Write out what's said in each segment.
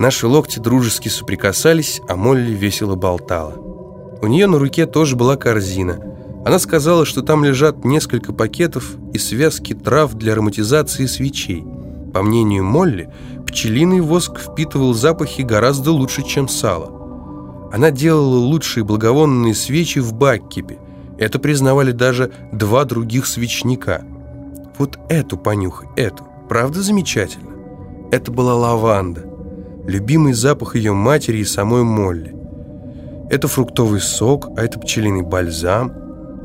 Наши локти дружески соприкасались, а Молли весело болтала. У нее на руке тоже была корзина. Она сказала, что там лежат несколько пакетов и связки трав для ароматизации свечей. По мнению Молли, пчелиный воск впитывал запахи гораздо лучше, чем сало. Она делала лучшие благовонные свечи в Баккипе. Это признавали даже два других свечника. Вот эту понюхай, эту. Правда замечательно? Это была лаванда любимый запах ее матери и самой Молли. Это фруктовый сок, а это пчелиный бальзам,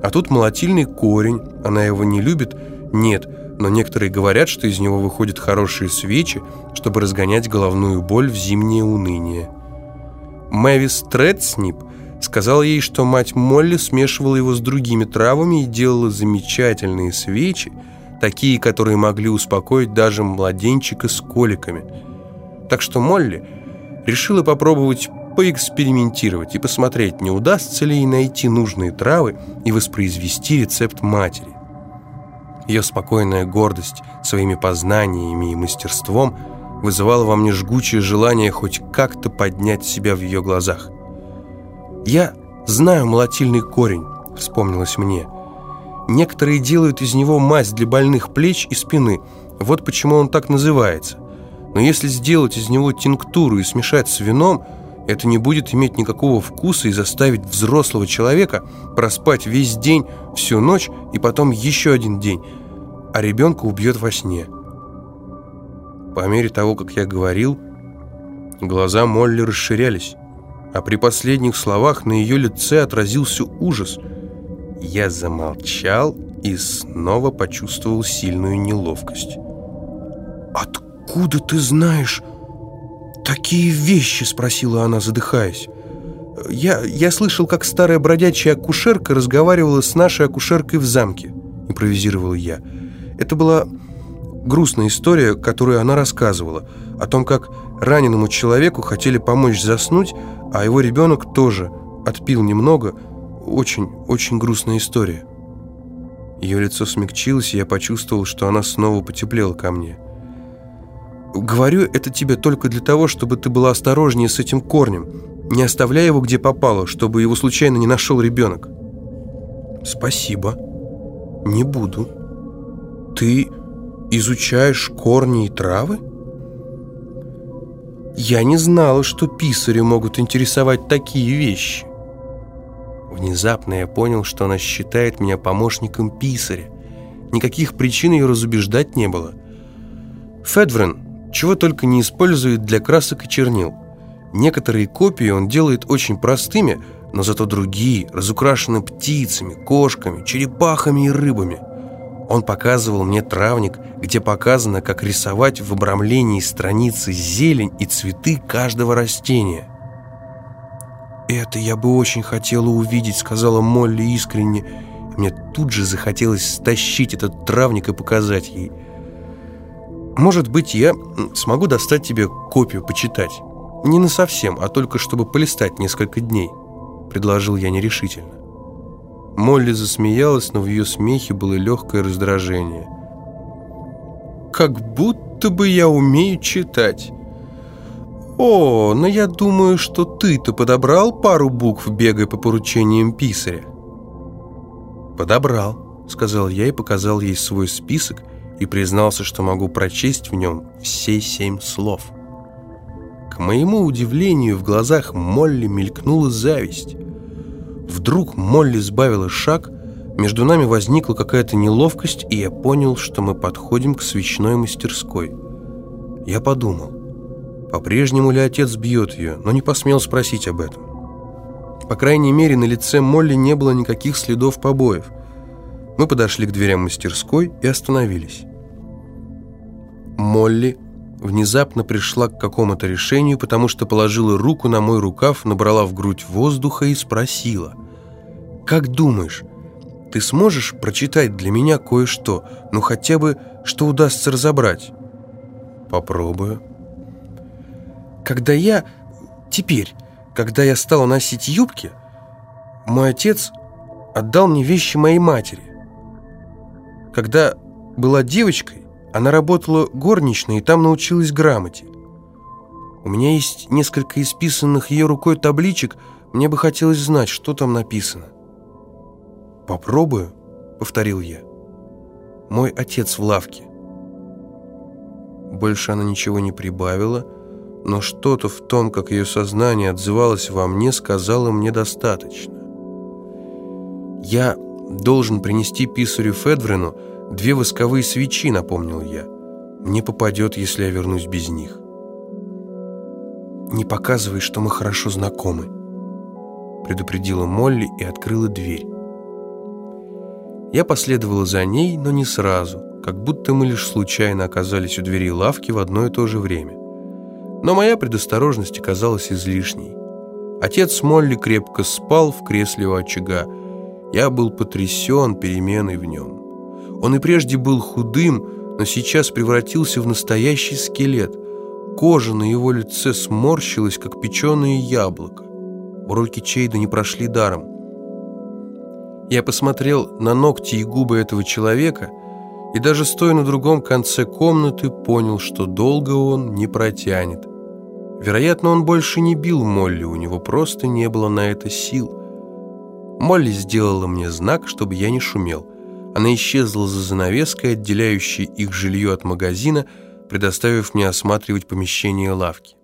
а тут молотильный корень, она его не любит, нет, но некоторые говорят, что из него выходят хорошие свечи, чтобы разгонять головную боль в зимнее уныние. Мэвис Тредснип сказал ей, что мать Молли смешивала его с другими травами и делала замечательные свечи, такие, которые могли успокоить даже младенчика с коликами – так что Молли решила попробовать поэкспериментировать и посмотреть, не удастся ли ей найти нужные травы и воспроизвести рецепт матери. Ее спокойная гордость своими познаниями и мастерством вызывала во мне жгучее желание хоть как-то поднять себя в ее глазах. «Я знаю молотильный корень», — вспомнилось мне. «Некоторые делают из него мазь для больных плеч и спины. Вот почему он так называется. Но если сделать из него тинктуру и смешать с вином, это не будет иметь никакого вкуса и заставить взрослого человека проспать весь день, всю ночь и потом еще один день, а ребенка убьет во сне. По мере того, как я говорил, глаза Молли расширялись, а при последних словах на ее лице отразился ужас. Я замолчал и снова почувствовал сильную неловкость. «Откуда?» «Откуда ты знаешь такие вещи?» — спросила она, задыхаясь. «Я, я слышал, как старая бродячая акушерка разговаривала с нашей акушеркой в замке», — импровизировал я. Это была грустная история, которую она рассказывала, о том, как раненому человеку хотели помочь заснуть, а его ребенок тоже отпил немного. Очень, очень грустная история. Ее лицо смягчилось, и я почувствовал, что она снова потеплела ко мне. Говорю это тебе только для того, чтобы ты была осторожнее с этим корнем. Не оставляй его где попало, чтобы его случайно не нашел ребенок. Спасибо. Не буду. Ты изучаешь корни и травы? Я не знала, что писари могут интересовать такие вещи. Внезапно я понял, что она считает меня помощником писаря. Никаких причин ее разубеждать не было. Федврен чего только не использует для красок и чернил. Некоторые копии он делает очень простыми, но зато другие разукрашены птицами, кошками, черепахами и рыбами. Он показывал мне травник, где показано, как рисовать в обрамлении страницы зелень и цветы каждого растения. «Это я бы очень хотела увидеть», — сказала Молли искренне. Мне тут же захотелось стащить этот травник и показать ей — может быть, я смогу достать тебе копию почитать. Не на совсем, а только чтобы полистать несколько дней», — предложил я нерешительно. Молли засмеялась, но в ее смехе было легкое раздражение. «Как будто бы я умею читать». «О, но я думаю, что ты-то подобрал пару букв, бегая по поручениям писаря». «Подобрал», — сказал я и показал ей свой список — и признался, что могу прочесть в нем все семь слов. К моему удивлению, в глазах Молли мелькнула зависть. Вдруг Молли сбавила шаг, между нами возникла какая-то неловкость, и я понял, что мы подходим к свечной мастерской. Я подумал, по-прежнему ли отец бьет ее, но не посмел спросить об этом. По крайней мере, на лице Молли не было никаких следов побоев – мы подошли к дверям мастерской и остановились. Молли внезапно пришла к какому-то решению, потому что положила руку на мой рукав, набрала в грудь воздуха и спросила. «Как думаешь, ты сможешь прочитать для меня кое-что, ну хотя бы, что удастся разобрать?» «Попробую». «Когда я... Теперь, когда я стала носить юбки, мой отец отдал мне вещи моей матери. Когда была девочкой, она работала горничной и там научилась грамоте. У меня есть несколько исписанных ее рукой табличек. Мне бы хотелось знать, что там написано. «Попробую», — повторил я. «Мой отец в лавке». Больше она ничего не прибавила, но что-то в том, как ее сознание отзывалось во мне, сказала мне достаточно. «Я должен принести писарю Федврену две восковые свечи», — напомнил я. «Мне попадет, если я вернусь без них». «Не показывай, что мы хорошо знакомы», — предупредила Молли и открыла дверь. Я последовала за ней, но не сразу, как будто мы лишь случайно оказались у двери лавки в одно и то же время. Но моя предосторожность оказалась излишней. Отец Молли крепко спал в кресле у очага, я был потрясен переменой в нем. Он и прежде был худым, но сейчас превратился в настоящий скелет. Кожа на его лице сморщилась, как печеное яблоко. Уроки Чейда не прошли даром. Я посмотрел на ногти и губы этого человека и даже стоя на другом конце комнаты понял, что долго он не протянет. Вероятно, он больше не бил Молли, у него просто не было на это сил. Молли сделала мне знак, чтобы я не шумел. Она исчезла за занавеской, отделяющей их жилье от магазина, предоставив мне осматривать помещение лавки.